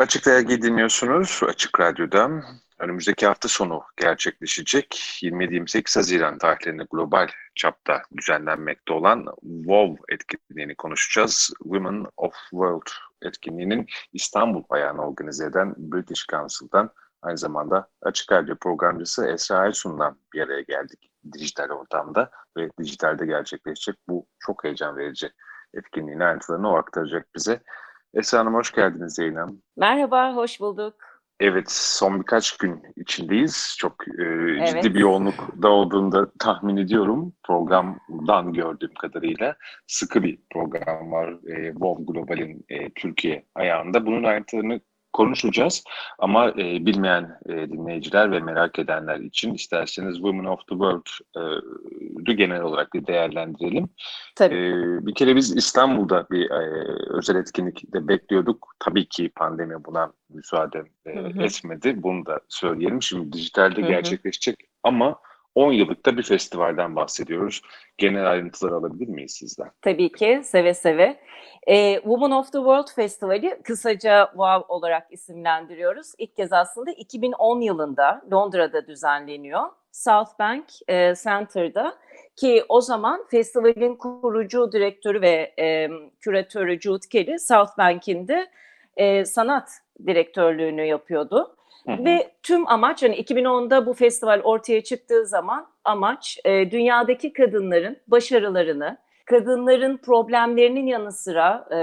Açık Dergi dinliyorsunuz Açık Radyo'da. Önümüzdeki hafta sonu gerçekleşecek 27-28 Haziran tarihlerinde global çapta düzenlenmekte olan WOW etkinliğini konuşacağız. Women of World etkinliğinin İstanbul ayağını organize eden British Council'dan aynı zamanda Açık Radyo programcısı Esra Aysun'dan bir araya geldik dijital ortamda ve dijitalde gerçekleşecek bu çok heyecan verici etkinliğin ayrıntılarını o aktaracak bize. Esra Hanım hoş geldiniz Zeynep. Merhaba, hoş bulduk. Evet, son birkaç gün içindeyiz. Çok e, evet. ciddi bir yoğunluk da olduğunu da tahmin ediyorum. Programdan gördüğüm kadarıyla sıkı bir program var. E, WOW Global'in e, Türkiye ayağında. Bunun ayrıntılarını konuşacağız. Ama e, bilmeyen e, dinleyiciler ve merak edenler için isterseniz Women of the World'u e, genel olarak bir değerlendirelim. Tabii. E, bir kere biz İstanbul'da bir e, özel etkinlik de bekliyorduk. Tabii ki pandemi buna müsaade e, hı hı. etmedi. Bunu da söyleyelim. Şimdi dijitalde hı hı. gerçekleşecek ama 10 yıllık da bir festivalden bahsediyoruz. Genel ayrıntıları alabilir miyiz sizden? Tabii ki, seve seve. E, Women of the World Festivali kısaca WOW olarak isimlendiriyoruz. İlk kez aslında 2010 yılında Londra'da düzenleniyor. South Bank e, Center'da ki o zaman festivalin kurucu direktörü ve e, küratörü Jude Kelly South Bank'in de e, sanat direktörlüğünü yapıyordu. Ve tüm amaç hani 2010'da bu festival ortaya çıktığı zaman amaç e, dünyadaki kadınların başarılarını, kadınların problemlerinin yanı sıra e,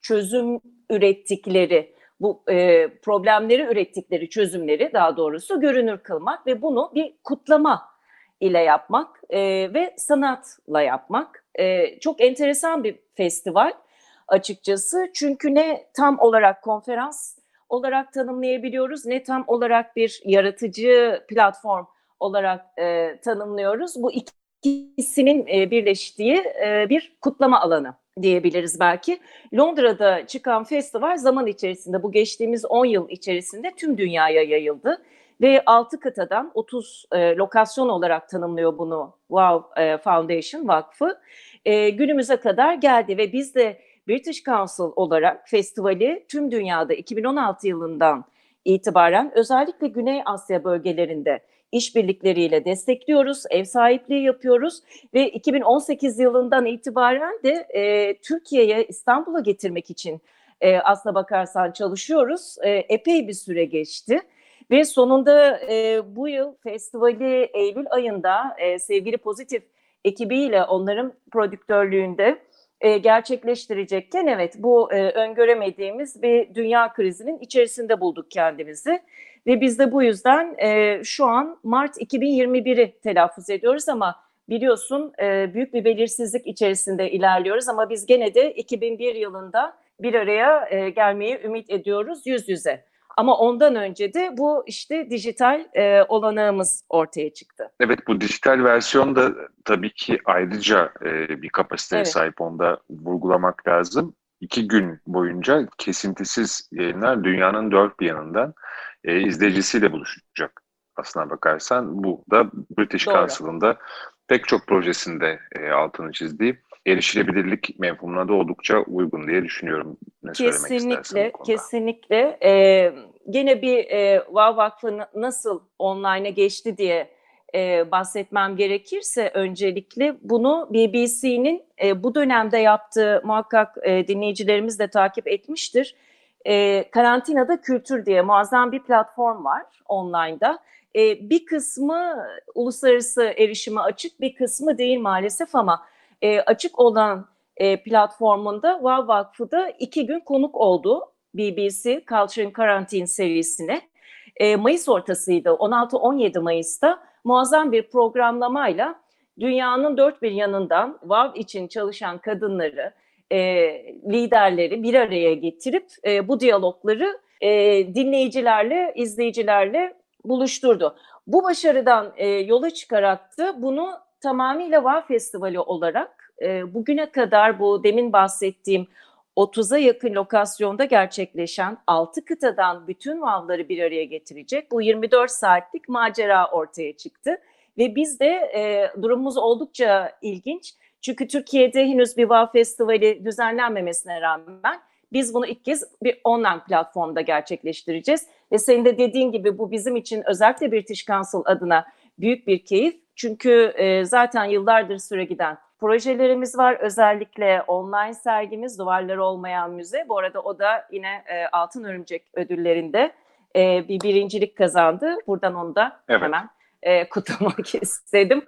çözüm ürettikleri bu e, problemleri ürettikleri çözümleri daha doğrusu görünür kılmak ve bunu bir kutlama ile yapmak e, ve sanatla yapmak. E, çok enteresan bir festival açıkçası çünkü ne tam olarak konferans olarak tanımlayabiliyoruz ne tam olarak bir yaratıcı platform olarak e, tanımlıyoruz. Bu ikisinin e, birleştiği e, bir kutlama alanı diyebiliriz belki. Londra'da çıkan festival zaman içerisinde bu geçtiğimiz 10 yıl içerisinde tüm dünyaya yayıldı ve 6 kıtadan 30 e, lokasyon olarak tanımlıyor bunu Wow e, Foundation Vakfı. E, günümüze kadar geldi ve biz de British Council olarak festivali tüm dünyada 2016 yılından itibaren özellikle Güney Asya bölgelerinde işbirlikleriyle destekliyoruz, ev sahipliği yapıyoruz ve 2018 yılından itibaren de e, Türkiye'ye, İstanbul'a getirmek için e, aslına bakarsan çalışıyoruz. E, epey bir süre geçti. Ve sonunda e, bu yıl festivali Eylül ayında e, sevgili Pozitif ekibiyle onların prodüktörlüğünde e, gerçekleştirecekken evet bu e, öngöremediğimiz bir dünya krizinin içerisinde bulduk kendimizi. Ve biz de bu yüzden e, şu an Mart 2021'i telaffuz ediyoruz ama biliyorsun e, büyük bir belirsizlik içerisinde ilerliyoruz ama biz gene de 2001 yılında bir araya e, gelmeyi ümit ediyoruz yüz yüze. Ama ondan önce de bu işte dijital e, olanağımız ortaya çıktı. Evet bu dijital versiyon da tabii ki ayrıca e, bir kapasiteye evet. sahip onu da vurgulamak lazım. İki gün boyunca kesintisiz yayınlar dünyanın dört bir yanından e, izleyicisiyle buluşacak. Aslına bakarsan bu da British Council'ın da pek çok projesinde e, altını çizdiği erişilebilirlik mevhumuna da oldukça uygun diye düşünüyorum. Ne kesinlikle, kesinlikle. Ee, gene bir e, Wow Vakfı nasıl online'a geçti diye e, bahsetmem gerekirse öncelikle bunu BBC'nin e, bu dönemde yaptığı muhakkak e, dinleyicilerimiz de takip etmiştir. E, Karantinada Kültür diye muazzam bir platform var online'da. E, bir kısmı uluslararası erişime açık, bir kısmı değil maalesef ama e, açık olan e, platformunda Wow Vakfı da iki gün konuk oldu BBC Culture in Quarantine serisine. E, Mayıs ortasıydı, 16-17 Mayıs'ta muazzam bir programlamayla dünyanın dört bir yanından Wow için çalışan kadınları, e, liderleri bir araya getirip e, bu diyalogları e, dinleyicilerle, izleyicilerle buluşturdu. Bu başarıdan e, yola çıkarak da bunu tamamıyla Wow Festivali olarak e, bugüne kadar bu demin bahsettiğim 30'a yakın lokasyonda gerçekleşen 6 kıtadan bütün vavları bir araya getirecek bu 24 saatlik macera ortaya çıktı. Ve biz de e, durumumuz oldukça ilginç. Çünkü Türkiye'de henüz bir Vav Festivali düzenlenmemesine rağmen Biz bunu ilk kez bir online platformda gerçekleştireceğiz. Ve senin de dediğin gibi bu bizim için özellikle British Council adına büyük bir keyif. Çünkü e, zaten yıllardır süre giden projelerimiz var. Özellikle online sergimiz Duvarları Olmayan Müze. Bu arada o da yine e, Altın Örümcek ödüllerinde e, bir birincilik kazandı. Buradan onu da evet. hemen e, kutlamak istedim.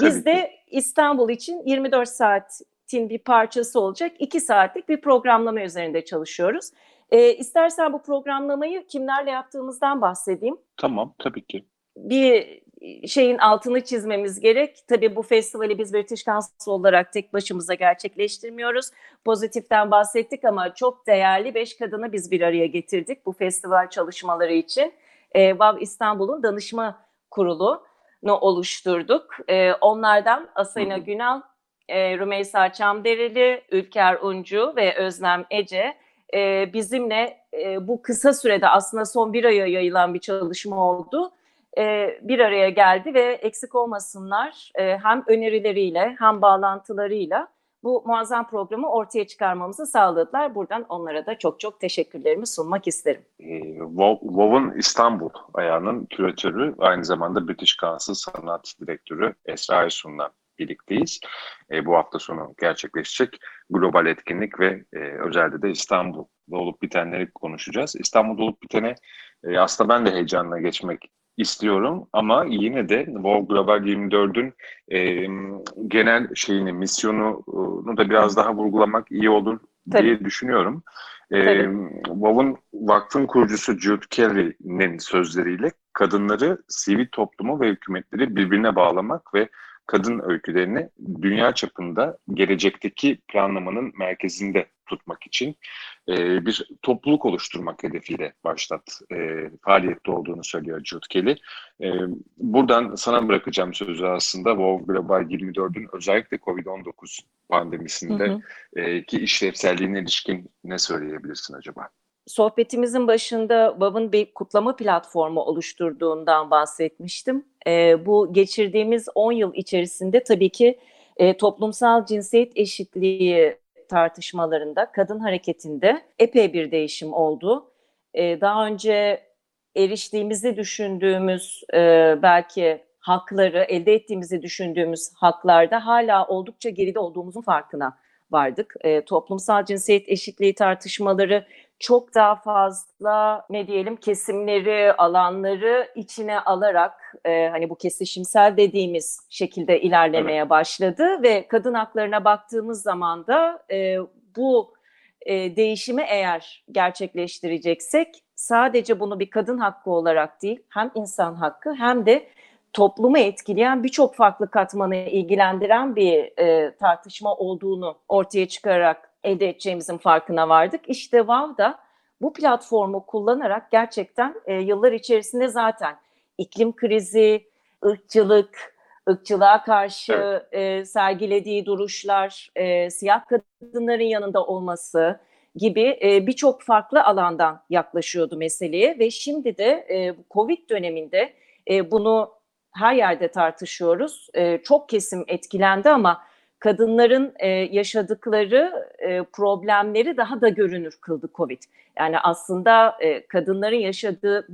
Biz de İstanbul için 24 saatin bir parçası olacak 2 saatlik bir programlama üzerinde çalışıyoruz. E, istersen bu programlamayı kimlerle yaptığımızdan bahsedeyim. Tamam, tabii ki. Bir şeyin altını çizmemiz gerek. Tabii bu festivali biz British Council olarak tek başımıza gerçekleştirmiyoruz. Pozitiften bahsettik ama çok değerli beş kadını biz bir araya getirdik bu festival çalışmaları için. E, VAV İstanbul'un danışma kurulunu oluşturduk. E, onlardan Asena Günal, e, Rümeysa Çamdereli, Ülker Uncu ve Özlem Ece e, bizimle e, bu kısa sürede aslında son bir aya yayılan bir çalışma oldu e, bir araya geldi ve eksik olmasınlar e, hem önerileriyle hem bağlantılarıyla bu muazzam programı ortaya çıkarmamızı sağladılar. Buradan onlara da çok çok teşekkürlerimi sunmak isterim. WoW'un İstanbul ayağının küratörü, aynı zamanda British Council Sanat Direktörü Esra Aysun'la birlikteyiz. E, bu hafta sonu gerçekleşecek global etkinlik ve e, özelde de İstanbul'da olup bitenleri konuşacağız. İstanbul'da olup bitene e, aslında ben de heyecanla geçmek istiyorum ama yine de Wow Global 24'ün e, genel şeyini, misyonunu da biraz daha vurgulamak iyi olur Tabii. diye düşünüyorum. E, WOW'un vakfın kurucusu Jude Kelly'nin sözleriyle kadınları, sivil toplumu ve hükümetleri birbirine bağlamak ve kadın öykülerini dünya çapında gelecekteki planlamanın merkezinde tutmak için e, bir topluluk oluşturmak hedefiyle başlat e, faaliyette olduğunu söylüyor Jude Kelly. E, buradan sana bırakacağım sözü aslında WoW Global 24'ün özellikle COVID-19 pandemisinde hı hı. E, ki işlevselliğine ilişkin ne söyleyebilirsin acaba? Sohbetimizin başında Bab'ın bir kutlama platformu oluşturduğundan bahsetmiştim. E, bu geçirdiğimiz 10 yıl içerisinde tabii ki e, toplumsal cinsiyet eşitliği tartışmalarında, kadın hareketinde epey bir değişim oldu. E, daha önce eriştiğimizi düşündüğümüz e, belki hakları, elde ettiğimizi düşündüğümüz haklarda hala oldukça geride olduğumuzun farkına vardık. E, toplumsal cinsiyet eşitliği tartışmaları çok daha fazla ne diyelim kesimleri, alanları içine alarak e, hani bu kesişimsel dediğimiz şekilde ilerlemeye evet. başladı ve kadın haklarına baktığımız zaman da e, bu e, değişimi eğer gerçekleştireceksek sadece bunu bir kadın hakkı olarak değil hem insan hakkı hem de toplumu etkileyen birçok farklı katmanı ilgilendiren bir e, tartışma olduğunu ortaya çıkararak elde edeceğimizin farkına vardık. İşte WOW da bu platformu kullanarak gerçekten e, yıllar içerisinde zaten iklim krizi, ırkçılık, ırkçılığa karşı evet. e, sergilediği duruşlar, e, siyah kadınların yanında olması gibi e, birçok farklı alandan yaklaşıyordu meseleye ve şimdi de e, Covid döneminde e, bunu her yerde tartışıyoruz. E, çok kesim etkilendi ama kadınların e, yaşadıkları e, problemleri daha da görünür kıldı Covid. Yani aslında e, kadınların yaşadığı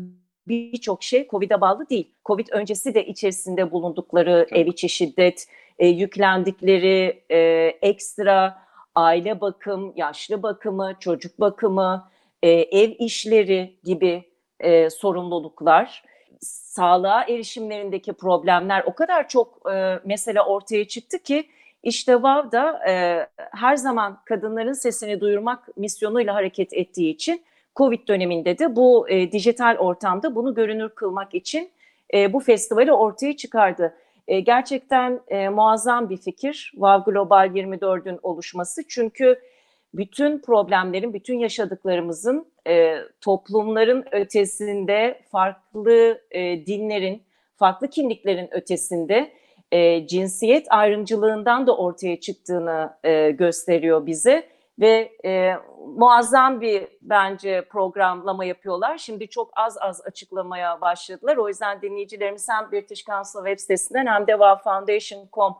birçok şey Covid'e bağlı değil. Covid öncesi de içerisinde bulundukları ev içi şiddet, e, yüklendikleri e, ekstra aile bakım, yaşlı bakımı, çocuk bakımı, e, ev işleri gibi e, sorumluluklar, sağlığa erişimlerindeki problemler o kadar çok e, mesele ortaya çıktı ki işte VAV da e, her zaman kadınların sesini duyurmak misyonuyla hareket ettiği için Covid döneminde de bu e, dijital ortamda bunu görünür kılmak için e, bu festivali ortaya çıkardı. E, gerçekten e, muazzam bir fikir VAV Global 24'ün oluşması çünkü bütün problemlerin, bütün yaşadıklarımızın e, toplumların ötesinde, farklı e, dinlerin, farklı kimliklerin ötesinde e, cinsiyet ayrımcılığından da ortaya çıktığını e, gösteriyor bize ve e, muazzam bir bence programlama yapıyorlar. Şimdi çok az az açıklamaya başladılar. O yüzden dinleyicilerimiz hem British Council web sitesinden hem de Wow Foundation.com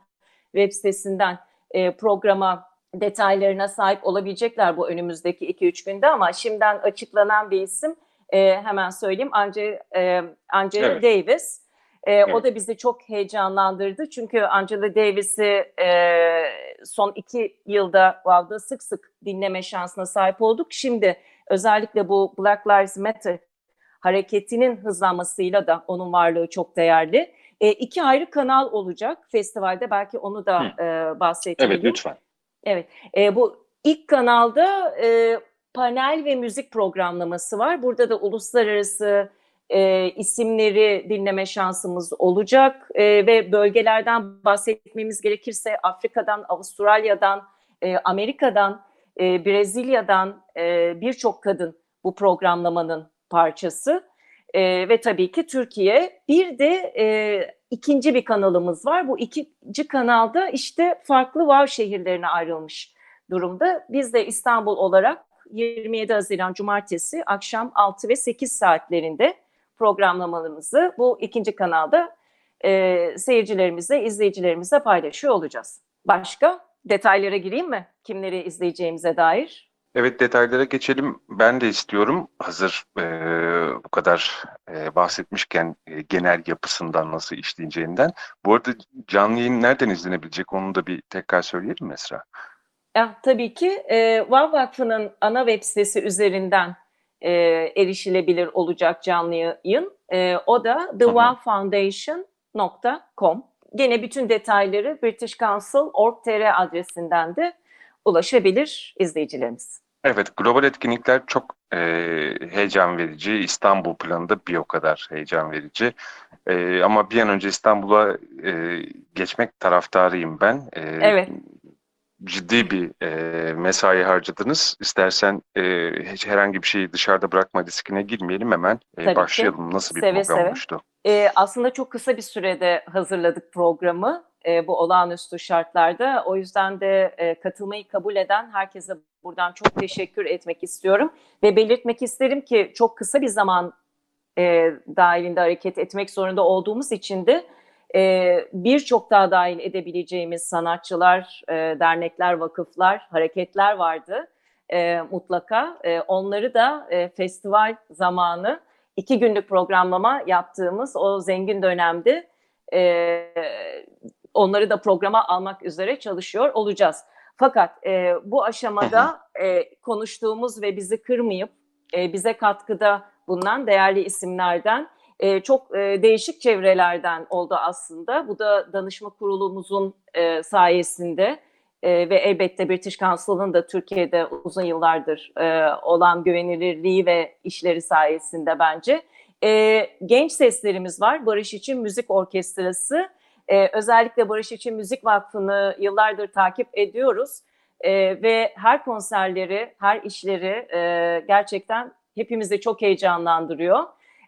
web sitesinden e, programa detaylarına sahip olabilecekler bu önümüzdeki 2-3 günde ama şimdiden açıklanan bir isim e, hemen söyleyeyim Angela, e, Angela evet. Davis. E, evet. O da bizi çok heyecanlandırdı çünkü Angela Davis'i e, son iki yılda WOW'da sık sık dinleme şansına sahip olduk. Şimdi özellikle bu Black Lives Matter hareketinin hızlanmasıyla da onun varlığı çok değerli. E, iki ayrı kanal olacak festivalde belki onu da e, bahsedelim. Evet lütfen. Evet. E, bu ilk kanalda e, panel ve müzik programlaması var. Burada da uluslararası e, isimleri dinleme şansımız olacak. E, ve bölgelerden bahsetmemiz gerekirse Afrika'dan, Avustralya'dan, e, Amerika'dan, e, Brezilya'dan e, birçok kadın bu programlamanın parçası e, ve tabii ki Türkiye. Bir de e, ikinci bir kanalımız var. Bu ikinci kanalda işte farklı wow şehirlerine ayrılmış durumda. Biz de İstanbul olarak 27 Haziran Cumartesi akşam 6 ve 8 saatlerinde programlamalarımızı bu ikinci kanalda e, seyircilerimizle, izleyicilerimizle paylaşıyor olacağız. Başka detaylara gireyim mi? Kimleri izleyeceğimize dair? Evet detaylara geçelim. Ben de istiyorum hazır e, kadar e, bahsetmişken e, genel yapısından nasıl işleyeceğinden. Bu arada canlı yayın nereden izlenebilecek onu da bir tekrar söyleyelim Esra. Ya, tabii ki e, Vav Vakfı'nın ana web sitesi üzerinden e, erişilebilir olacak canlı yayın. E, o da thewowfoundation.com. Gene bütün detayları British Council org.tr adresinden de ulaşabilir izleyicilerimiz. Evet, global etkinlikler çok e, heyecan verici. İstanbul planında bir o kadar heyecan verici. E, ama bir an önce İstanbul'a e, geçmek taraftarıyım ben. E, evet ciddi bir e, mesai harcadınız. İstersen e, hiç herhangi bir şeyi dışarıda bırakma riskine girmeyelim hemen e, başlayalım. Ki. Nasıl bir seve program seve. olmuştu? E, aslında çok kısa bir sürede hazırladık programı e, bu olağanüstü şartlarda. O yüzden de e, katılmayı kabul eden herkese buradan çok teşekkür etmek istiyorum. Ve belirtmek isterim ki çok kısa bir zaman e, dahilinde hareket etmek zorunda olduğumuz için de birçok daha dahil edebileceğimiz sanatçılar, dernekler, vakıflar, hareketler vardı mutlaka. Onları da festival zamanı iki günlük programlama yaptığımız o zengin dönemde onları da programa almak üzere çalışıyor olacağız. Fakat e, bu aşamada e, konuştuğumuz ve bizi kırmayıp e, bize katkıda bulunan değerli isimlerden e, çok e, değişik çevrelerden oldu aslında. Bu da danışma kurulumuzun e, sayesinde e, ve elbette British Council'ın da Türkiye'de uzun yıllardır e, olan güvenilirliği ve işleri sayesinde bence. E, genç seslerimiz var. Barış İçin Müzik Orkestrası. E, özellikle Barış İçin Müzik Vakfı'nı yıllardır takip ediyoruz. E, ve her konserleri, her işleri e, gerçekten hepimizi çok heyecanlandırıyor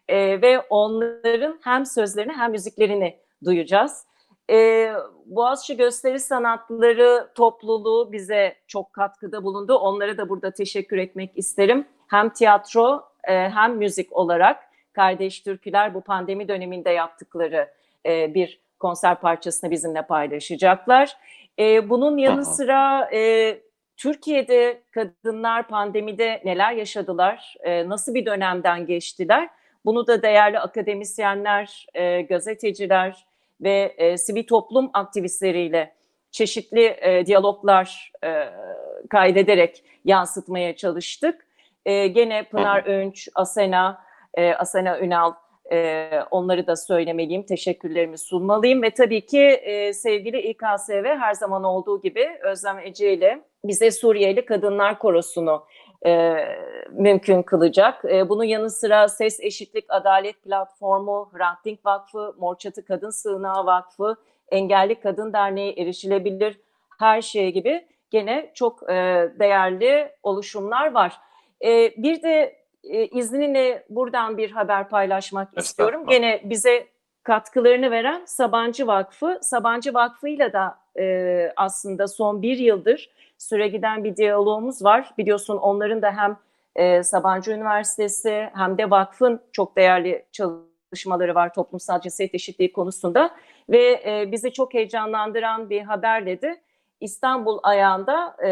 e, ve onların hem sözlerini hem müziklerini duyacağız. E, Boğaziçi Gösteri Sanatları topluluğu bize çok katkıda bulundu. Onlara da burada teşekkür etmek isterim. Hem tiyatro e, hem müzik olarak Kardeş Türküler bu pandemi döneminde yaptıkları e, bir konser parçasını bizimle paylaşacaklar. E, bunun yanı sıra e, Türkiye'de kadınlar pandemide neler yaşadılar, e, nasıl bir dönemden geçtiler? Bunu da değerli akademisyenler, e, gazeteciler ve e, sivil toplum aktivistleriyle çeşitli e, diyaloglar e, kaydederek yansıtmaya çalıştık. E, gene Pınar Önç, Asena, e, Asena Ünal e, onları da söylemeliyim, teşekkürlerimi sunmalıyım ve tabii ki e, sevgili İKSV her zaman olduğu gibi Özlem Ece ile bize Suriyeli Kadınlar Korosu'nu e, mümkün kılacak. E, bunun yanı sıra Ses Eşitlik Adalet Platformu, Hrant Dink Vakfı, Morçatı Kadın Sığınağı Vakfı, Engelli Kadın Derneği erişilebilir her şey gibi gene çok e, değerli oluşumlar var. E, bir de e, izninle buradan bir haber paylaşmak istiyorum. Gene bize katkılarını veren Sabancı Vakfı. Sabancı Vakfı'yla da e, aslında son bir yıldır süre giden bir diyalogumuz var. Biliyorsun onların da hem e, Sabancı Üniversitesi hem de vakfın çok değerli çalışmaları var toplumsal cinsiyet eşitliği konusunda ve e, bizi çok heyecanlandıran bir haberle de İstanbul ayağında e,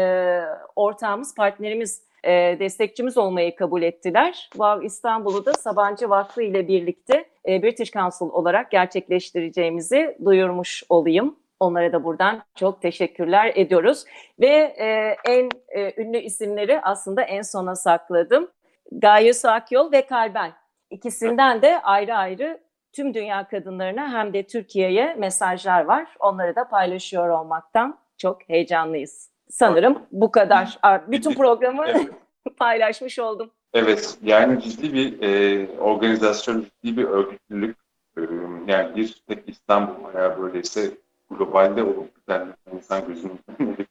ortağımız, partnerimiz, e, destekçimiz olmayı kabul ettiler. Wow İstanbul'u da Sabancı Vakfı ile birlikte e, British Council olarak gerçekleştireceğimizi duyurmuş olayım. Onlara da buradan çok teşekkürler ediyoruz. Ve e, en e, ünlü isimleri aslında en sona sakladım. Gaye Sakyol ve Kalben. İkisinden de ayrı ayrı tüm dünya kadınlarına hem de Türkiye'ye mesajlar var. Onları da paylaşıyor olmaktan çok heyecanlıyız. Sanırım bu kadar. Bütün programı evet. paylaşmış oldum. Evet, yani ciddi bir e, organizasyon, ciddi bir örgütlülük. E, yani bir tek İstanbul veya böyleyse globalde olup biten insan gözünün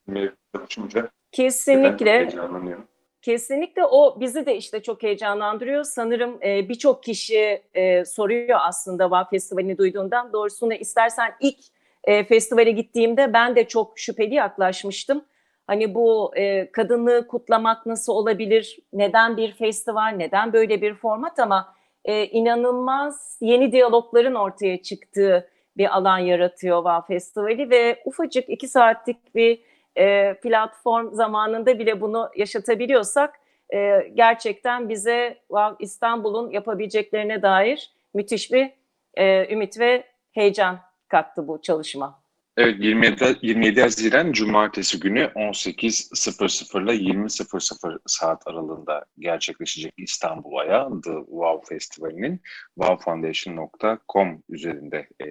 önüne çalışınca Kesinlikle. Kesinlikle o bizi de işte çok heyecanlandırıyor. Sanırım e, birçok kişi e, soruyor aslında VAV Festivali'ni duyduğundan. Doğrusunu istersen ilk e, festivale gittiğimde ben de çok şüpheli yaklaşmıştım. Hani bu e, kadını kutlamak nasıl olabilir? Neden bir festival? Neden böyle bir format? Ama e, inanılmaz yeni diyalogların ortaya çıktığı bir alan yaratıyor VAV Festivali ve ufacık iki saatlik bir e, platform zamanında bile bunu yaşatabiliyorsak e, gerçekten bize VAV İstanbul'un yapabileceklerine dair müthiş bir e, ümit ve heyecan kattı bu çalışma. Evet 27, 27 Haziran Cumartesi günü 18.00 ile 20.00 saat aralığında gerçekleşecek İstanbul Ayağı The Wow Festivali'nin wowfoundation.com üzerinde e,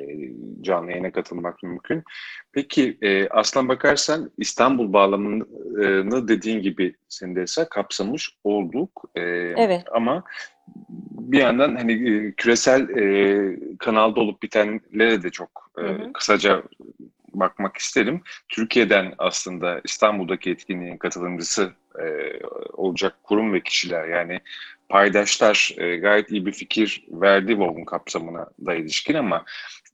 canlı yayına katılmak mümkün. Peki e, aslan bakarsan İstanbul bağlamını dediğin gibi senin de ise kapsamış olduk. E, evet. Ama bir yandan hani e, küresel e, kanalda olup bitenlere de çok e, hı hı. kısaca bakmak isterim. Türkiye'den aslında İstanbul'daki etkinliğin katılımcısı e, olacak kurum ve kişiler yani paydaşlar e, gayet iyi bir fikir verdi WOW'un kapsamına da ilişkin ama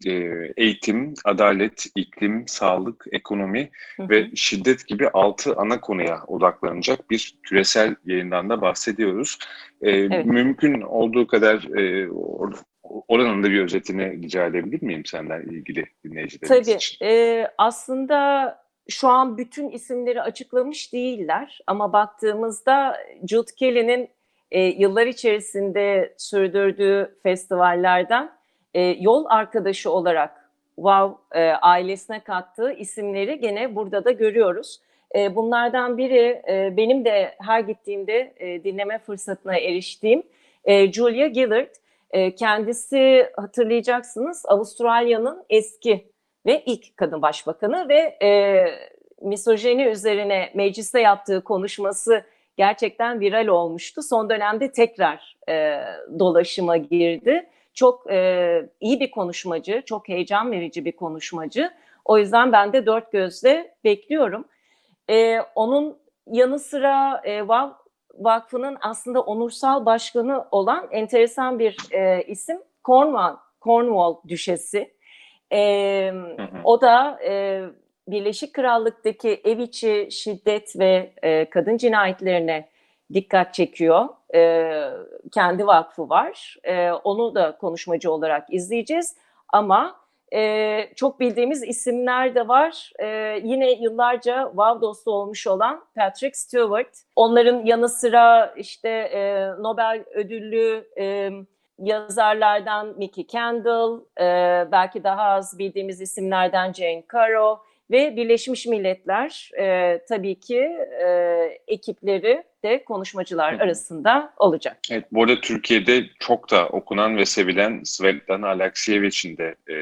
e, eğitim, adalet, iklim, sağlık, ekonomi hı hı. ve şiddet gibi altı ana konuya odaklanacak bir küresel yayından da bahsediyoruz. E, evet. Mümkün olduğu kadar e, oranın da bir özetini rica edebilir miyim senden ilgili dinleyicilerimiz Tabii, için? E, aslında şu an bütün isimleri açıklamış değiller ama baktığımızda Jude Kelly'nin e, yıllar içerisinde sürdürdüğü festivallerden e, yol arkadaşı olarak Wow e, ailesine kattığı isimleri gene burada da görüyoruz. E, bunlardan biri e, benim de her gittiğimde e, dinleme fırsatına eriştiğim e, Julia Gillard. E, kendisi hatırlayacaksınız Avustralya'nın eski ve ilk kadın başbakanı ve e, misojeni üzerine mecliste yaptığı konuşması gerçekten viral olmuştu. Son dönemde tekrar e, dolaşıma girdi. Çok e, iyi bir konuşmacı, çok heyecan verici bir konuşmacı. O yüzden ben de dört gözle bekliyorum. E, onun yanı sıra e, Vakfı'nın aslında onursal başkanı olan enteresan bir e, isim Cornwall, Cornwall Düşesi. E, o da e, Birleşik Krallık'taki ev içi şiddet ve e, kadın cinayetlerine dikkat çekiyor. E, kendi vakfı var. E, onu da konuşmacı olarak izleyeceğiz. Ama e, çok bildiğimiz isimler de var. E, yine yıllarca WoW dostu olmuş olan Patrick Stewart. Onların yanı sıra işte e, Nobel ödüllü e, yazarlardan Mickey Kendall, e, belki daha az bildiğimiz isimlerden Jane Caro, ve Birleşmiş Milletler e, tabii ki e, ekipleri de konuşmacılar Hı. arasında olacak. Evet, bu arada Türkiye'de çok da okunan ve sevilen Svetlana Alexievic'in de e,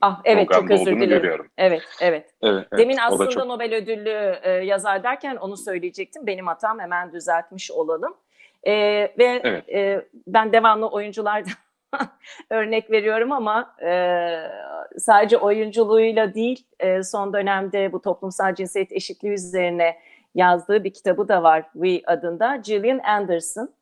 ah, evet, çok özür dilerim. görüyorum. Evet, evet. evet, evet Demin aslında çok... Nobel ödüllü e, yazar derken onu söyleyecektim. Benim hatam hemen düzeltmiş olalım. E, ve evet. e, ben devamlı oyunculardan örnek veriyorum ama e, sadece oyunculuğuyla değil e, son dönemde bu toplumsal cinsiyet eşitliği üzerine yazdığı bir kitabı da var We adında Gillian Anderson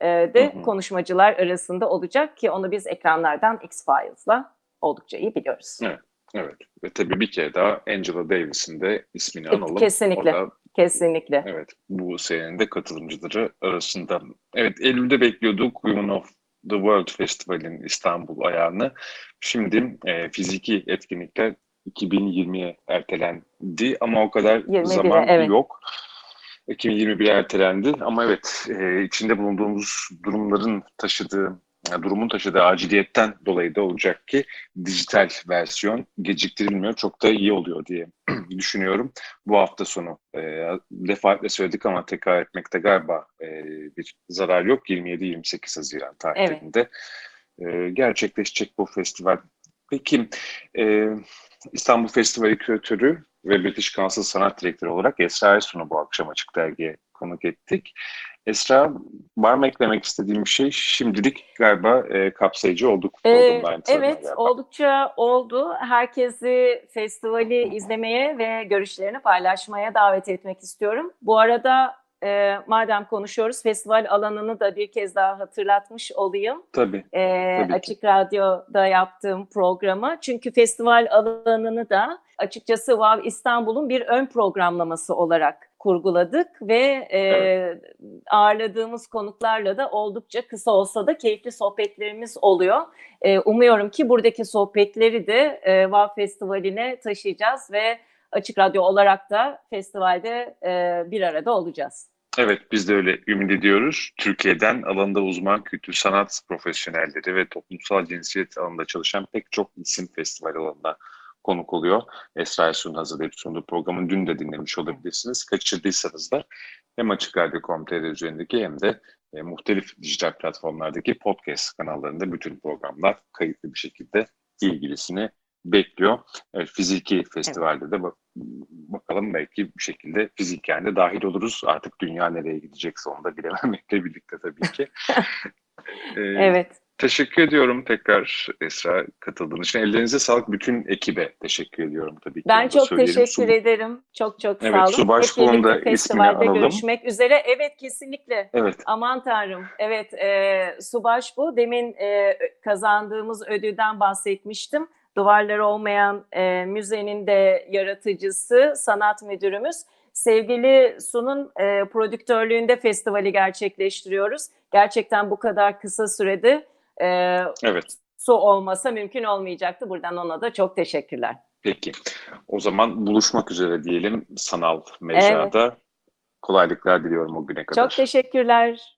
e, de hı hı. konuşmacılar arasında olacak ki onu biz ekranlardan X-Files'la oldukça iyi biliyoruz. Evet. Evet ve tabii bir kere daha Angela Davis'in de ismini analım. Kesinlikle. Orada, Kesinlikle. Evet bu senenin de katılımcıları arasında. Evet Eylül'de bekliyorduk Women of The World Festival'in İstanbul ayağını. Şimdi e, fiziki etkinlikler 2020'ye ertelendi ama o kadar zaman evet. yok. 2021'e ertelendi ama evet e, içinde bulunduğumuz durumların taşıdığı durumun taşıdığı aciliyetten dolayı da olacak ki dijital versiyon geciktirilmiyor. Çok da iyi oluyor diye düşünüyorum. Bu hafta sonu e, defaatle söyledik ama tekrar etmekte galiba e, bir zarar yok. 27-28 Haziran tarihinde evet. e, gerçekleşecek bu festival. Peki e, İstanbul Festivali küratörü ve British Council Sanat Direktörü olarak Esra Ersun'u bu akşam Açık Dergi'ye konuk ettik. Esra, var mı eklemek istediğim bir şey? Şimdilik galiba e, kapsayıcı olduk. Ee, evet, galiba. oldukça oldu. Herkesi festivali izlemeye ve görüşlerini paylaşmaya davet etmek istiyorum. Bu arada e, madem konuşuyoruz, festival alanını da bir kez daha hatırlatmış olayım. Tabii. E, tabii Açık ki. Radyo'da yaptığım programı. Çünkü festival alanını da açıkçası Wow İstanbul'un bir ön programlaması olarak kurguladık ve e, evet. ağırladığımız konuklarla da oldukça kısa olsa da keyifli sohbetlerimiz oluyor. E, umuyorum ki buradaki sohbetleri de e, Wow Festivali'ne taşıyacağız ve Açık Radyo olarak da festivalde e, bir arada olacağız. Evet biz de öyle ümit ediyoruz. Türkiye'den alanda uzman kültür sanat profesyonelleri ve toplumsal cinsiyet alanında çalışan pek çok isim festival alanında konuk oluyor. Esra Ersun'un hazırlayıp sunduğu programı dün de dinlemiş olabilirsiniz. Kaçırdıysanız da hem Açık Radyo.com.tr üzerindeki hem de e, muhtelif dijital platformlardaki podcast kanallarında bütün programlar kayıtlı bir şekilde ilgilisini bekliyor. Evet, fiziki festivalde de bak, bakalım belki bir şekilde fiziken de dahil oluruz. Artık dünya nereye gidecekse onu da bilememekle birlikte tabii ki. ee, evet. Teşekkür ediyorum tekrar Esra katıldığın için. Ellerinize sağlık bütün ekibe teşekkür ediyorum tabii ki. Ben çok teşekkür Sub ederim. Çok çok evet, sağ olun. Subaşbuğ'un da ismini analım. görüşmek üzere. Evet kesinlikle. Evet. Aman tanrım. Evet e, Subaşbu demin e, kazandığımız ödülden bahsetmiştim. Duvarları olmayan e, müzenin de yaratıcısı, sanat müdürümüz. Sevgili Su'nun e, prodüktörlüğünde festivali gerçekleştiriyoruz. Gerçekten bu kadar kısa sürede e, evet. Su olmasa mümkün olmayacaktı. Buradan ona da çok teşekkürler. Peki. O zaman buluşmak üzere diyelim sanal mecrada. Evet. Kolaylıklar diliyorum o güne kadar. Çok teşekkürler.